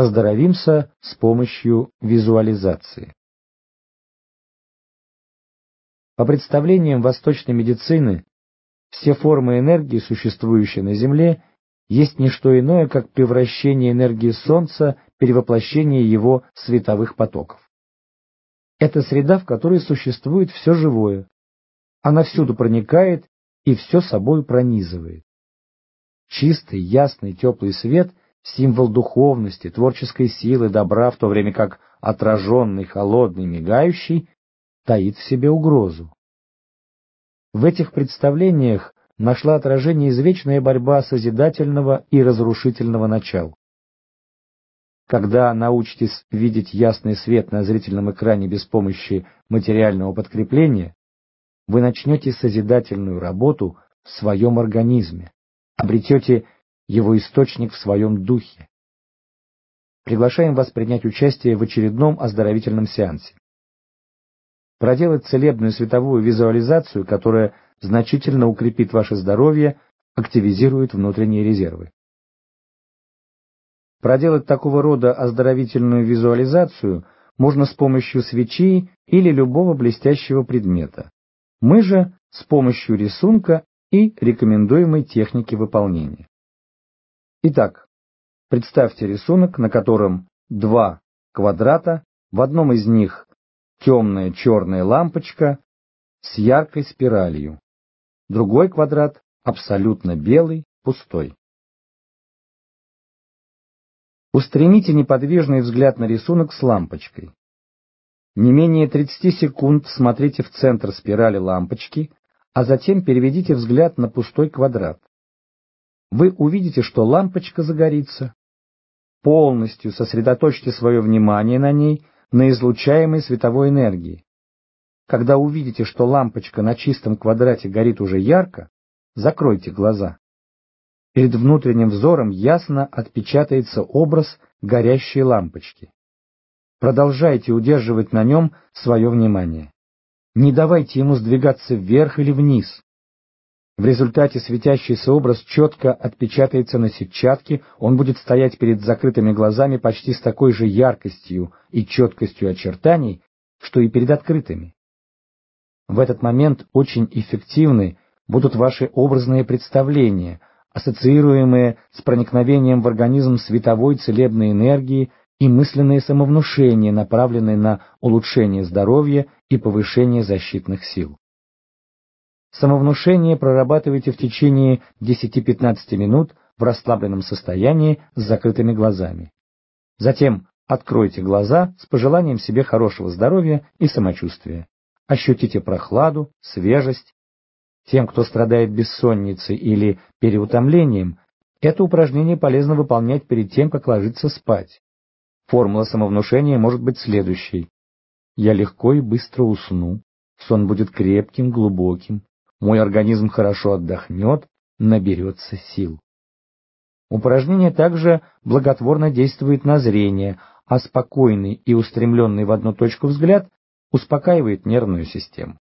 Оздоровимся с помощью визуализации. По представлениям восточной медицины, все формы энергии, существующие на Земле, есть не что иное, как превращение энергии Солнца, перевоплощение его световых потоков. Это среда, в которой существует все живое. Она всюду проникает и все собой пронизывает. Чистый, ясный, теплый свет — символ духовности, творческой силы, добра, в то время как отраженный, холодный, мигающий таит в себе угрозу. В этих представлениях нашла отражение извечная борьба созидательного и разрушительного начал. Когда научитесь видеть ясный свет на зрительном экране без помощи материального подкрепления, вы начнете созидательную работу в своем организме, обретете его источник в своем духе. Приглашаем вас принять участие в очередном оздоровительном сеансе. Проделать целебную световую визуализацию, которая значительно укрепит ваше здоровье, активизирует внутренние резервы. Проделать такого рода оздоровительную визуализацию можно с помощью свечи или любого блестящего предмета. Мы же с помощью рисунка и рекомендуемой техники выполнения. Итак, представьте рисунок, на котором два квадрата, в одном из них темная черная лампочка с яркой спиралью, другой квадрат абсолютно белый, пустой. Устремите неподвижный взгляд на рисунок с лампочкой. Не менее 30 секунд смотрите в центр спирали лампочки, а затем переведите взгляд на пустой квадрат. Вы увидите, что лампочка загорится. Полностью сосредоточьте свое внимание на ней, на излучаемой световой энергии. Когда увидите, что лампочка на чистом квадрате горит уже ярко, закройте глаза. Перед внутренним взором ясно отпечатается образ горящей лампочки. Продолжайте удерживать на нем свое внимание. Не давайте ему сдвигаться вверх или вниз. В результате светящийся образ четко отпечатается на сетчатке, он будет стоять перед закрытыми глазами почти с такой же яркостью и четкостью очертаний, что и перед открытыми. В этот момент очень эффективны будут ваши образные представления, ассоциируемые с проникновением в организм световой целебной энергии и мысленные самовнушения, направленные на улучшение здоровья и повышение защитных сил. Самовнушение прорабатывайте в течение 10-15 минут в расслабленном состоянии с закрытыми глазами. Затем откройте глаза с пожеланием себе хорошего здоровья и самочувствия. Ощутите прохладу, свежесть, тем, кто страдает бессонницей или переутомлением, это упражнение полезно выполнять перед тем, как ложиться спать. Формула самовнушения может быть следующей. Я легко и быстро усну, сон будет крепким, глубоким, мой организм хорошо отдохнет, наберется сил. Упражнение также благотворно действует на зрение, а спокойный и устремленный в одну точку взгляд успокаивает нервную систему.